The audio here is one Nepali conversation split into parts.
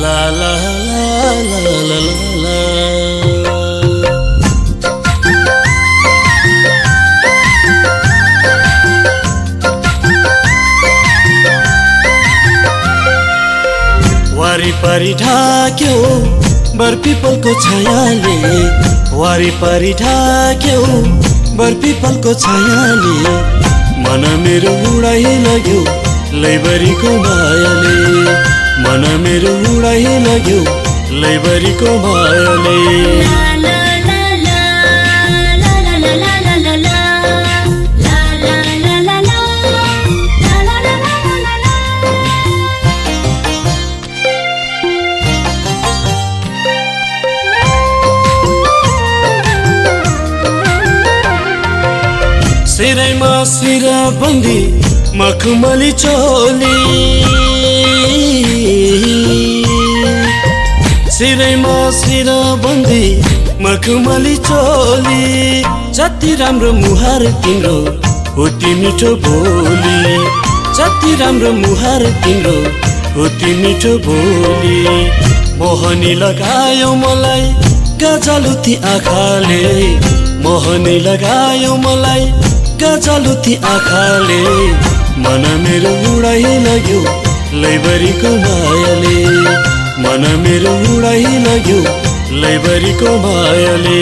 ला ला ला ला ला ला वारिपारि ढाक्यो बर पिपलको छायाले। वारिपारि ढाक्यो बर पिपलको छायाले। मन मेरो उडाइ लग्यो लैबरीको मायाले मन मेरो उडाइ लग्यो लैबरीको मायाले सिरैमा सिर बन्दी मखमली चोली। सिरैमा सिर बन्दी मखमली चोली। जति राम्रो मुहार तिम्रो उति मिठो बोली। जति राम्रो मुहार तिम्रो उति मिठो बोली। मोहनी लगायो मलाई गजलुती आँखाले। मोहनी लगायो मलाई गजलुती आँखाले। मन मेरो उडाइ लग्यो लैबरीको मायाले। मन मेरो उडाइ लग्यो लैबरीको मायाले।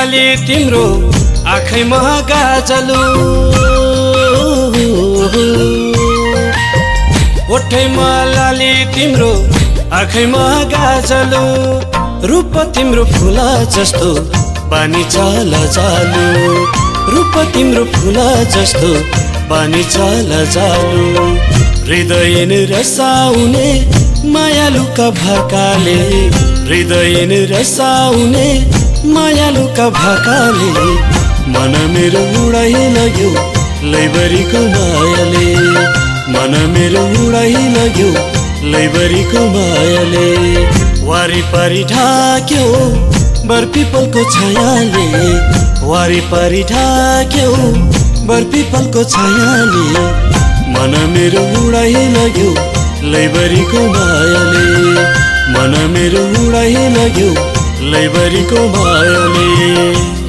लाली तिम्रो आँखैमा गाजलु। ओठैमा लाली तिम्रो आँखैमा गाजलु। रूप तिम्रो फुला जस्तो पानी चाल जालु। रूप तिम्रो फुला जस्तो पानी चाल जालु। हृदय रसाउने मायालुका भाकाले हृदय रसाउने मायालुका भाकाले मन मेरो उडाइ लग्यो लैबरीको मायाले। मन मेरो उडाइ लग्यो लैबरीको मायाले। वारिपारि ढाक्यो बर पिपलको छायाले। वारिपारि ढाक्यो बर पिपलको छायाले। मन मेरो उडाइ लग्यो लैबरीको मायाले। मन मेरो उडाइ लग्यो लैबरीको मायाले